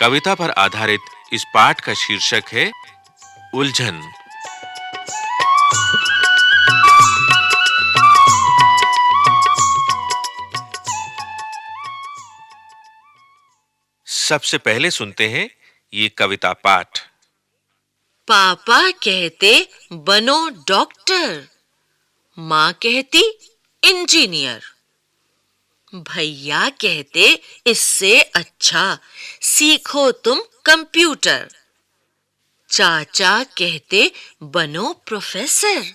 कविता पर आधारित इस पाठ का शीर्षक है, उलझन। सबसे पहले सुनते हैं ये कविता पाठ। पापा कहते, बनो डॉक्टर। माँ कहती, इंजीनियर। भैया कहते, इससे अच्छा सीखो तुम कंप्यूटर. चाचा कहते, बनो प्रोफेसर.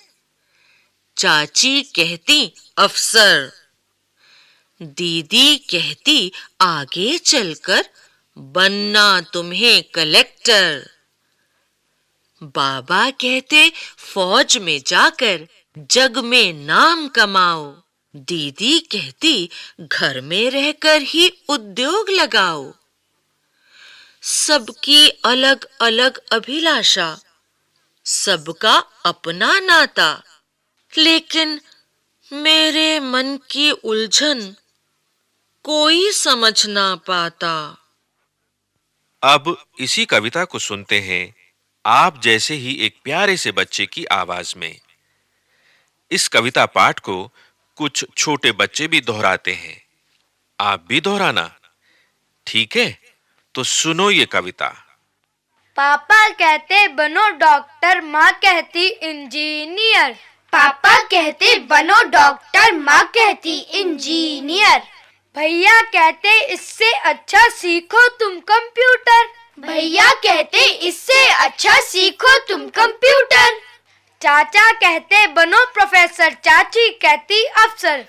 चाची कहती, अफसर. दीदी कहती, आगे चलकर बनना तुम्हें कलेक्टर. बाबा कहते, फौज में जाकर जग में नाम कमाओ। दीदी कहती, घर में रहकर ही उद्योग लगाओ। सबकी अलग-अलग अभिलाषा, सबका अपना नाता। लेकिन मेरे मन की उलझन कोई समझ ना पाता। अब इसी कविता को सुनते हैं, आप जैसे ही एक प्यारे से बच्चे की आवाज़ में। इस कविता पाठ को कुछ छोटे बच्चे भी दोहराते हैं। आप भी दोहराना। ठीक है? तो सुनो ये कविता। पापा कहते बनो डॉक्टर माँ कहती इंजीनियर। पापा कहते बनो डॉक्टर माँ कहती इंजीनियर। भैया कहते इससे अच्छा सीखो तुम कंप्यूटर। भैया कहते इससे अच्छा सीखो तुम कंप्यूटर। चाचा कहते बनो प्रोफेसर, चाची कहती अफसर।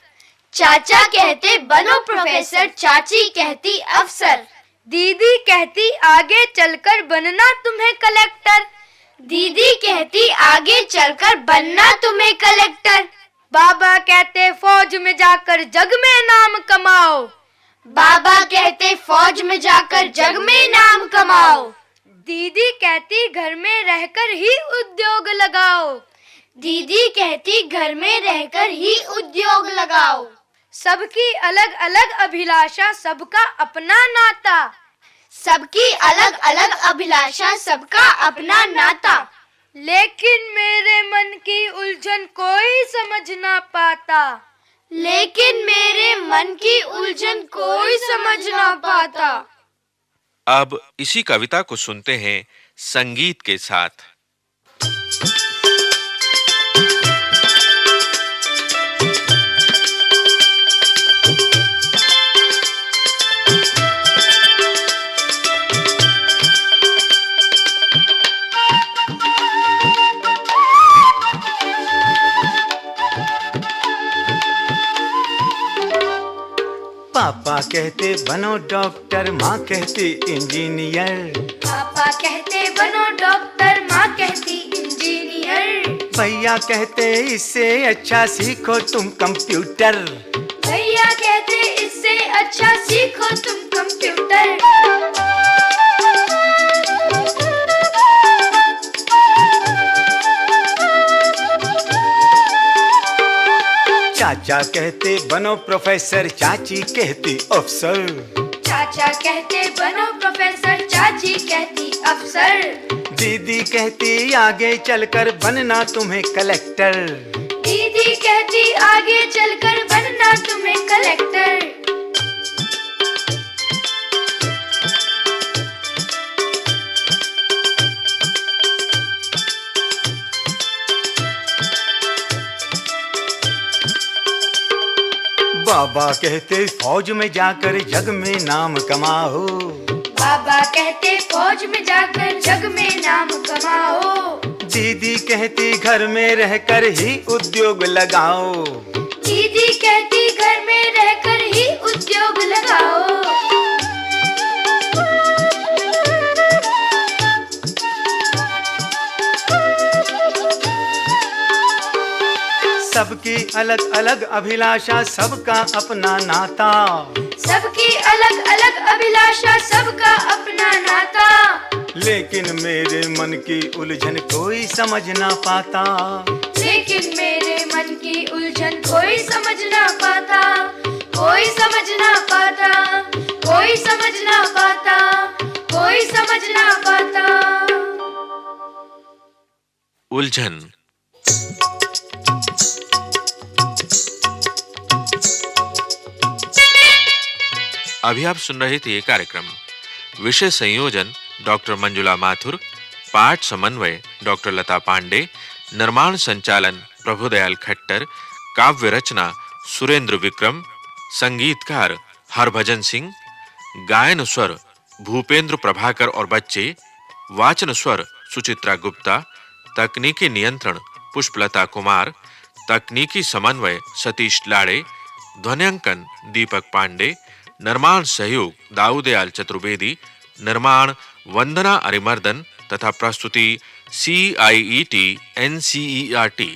चाचा कहते बनो प्रोफेसर, चाची कहती अफसर। दीदी कहती आगे चलकर बनना तुम्हें कलेक्टर। दीदी कहती आगे चलकर बनना तुम्हें कलेक्टर। बाबा कहते फौज में जाकर जग में नाम कमाओ। बाबा कहते फौज में जाकर जग में नाम कमाओ। दीदी कहती घर में रहकर ही उद्योग लगाओ। दीदी कहती घर में रहकर ही उद्योग लगाओ। सबकी अलग-अलग अभिलाषा सबका अपना नाता। सबकी अलग-अलग अभिलाषा सबका अपना नाता। लेकिन मेरे मन की उलझन कोई समझ ना पाता। लेकिन मेरे मन की उलझन कोई समझ ना पाता। अब इसी कविता को सुनते हैं संगीत के साथ। पापा कहते बनो डॉक्टर माँ कहती इंजीनियर। पापा कहते बनो डॉक्टर माँ कहती इंजीनियर। भैया कहते इससे अच्छा सीखो तुम कंप्यूटर। भैया कहते इससे अच्छा सीखो तुम कंप्यूटर। चाचा कहते बनो प्रोफेसर चाची कहती अफसर। चाचा कहते बनो प्रोफेसर चाची कहती अफसर। दीदी कहती आगे चलकर बनना तुम्हें कलेक्टर। दीदी कहती आगे चलकर बाबा कहते फौज में जाकर जग में नाम कमाओ। बाबा कहते फौज में जाकर जग में नाम कमाओ। दीदी कहती घर में रहकर ही उद्योग लगाओ। दीदी कहती घर में रहकर ही उद्योग लगाओ। सबकी अलग अलग अभिलाषा सबका अपना नाता। सबकी अलग अलग अभिलाषा सबका अपना नाता। लेकिन मेरे मन की उलझन कोई समझ ना पाता। लेकिन मेरे मन की उलझन कोई समझ ना पाता। कोई समझ ना पाता कोई समझ ना पाता कोई समझ ना पाता। उलझन अभी आप सुन रहे थे कार्यक्रम। विषय संयोजन, डॉक्टर मंजुला माथुर, पाठ समन्वय, डॉक्टर लता पांडे, निर्माण संचालन, प्रभुदयाल खट्टर, काव्य रचना, सुरेंद्र विक्रम, संगीतकार हरभजन सिंह, गायन स्वर भूपेंद्र प्रभाकर और बच्चे, वाचन स्वर सुचित्रा गुप्ता, तकनीकी नियंत्रण पुष्पलता कुमार, तकनीकी समन्वय सतीश लाड़े, ध्वनियांकन दीपक पांडे निर्माण सहयोग दाऊदयाल चतुर्वेदी, निर्माण वंदना अरिमर्दन तथा प्रस्तुति C I E T N C E R T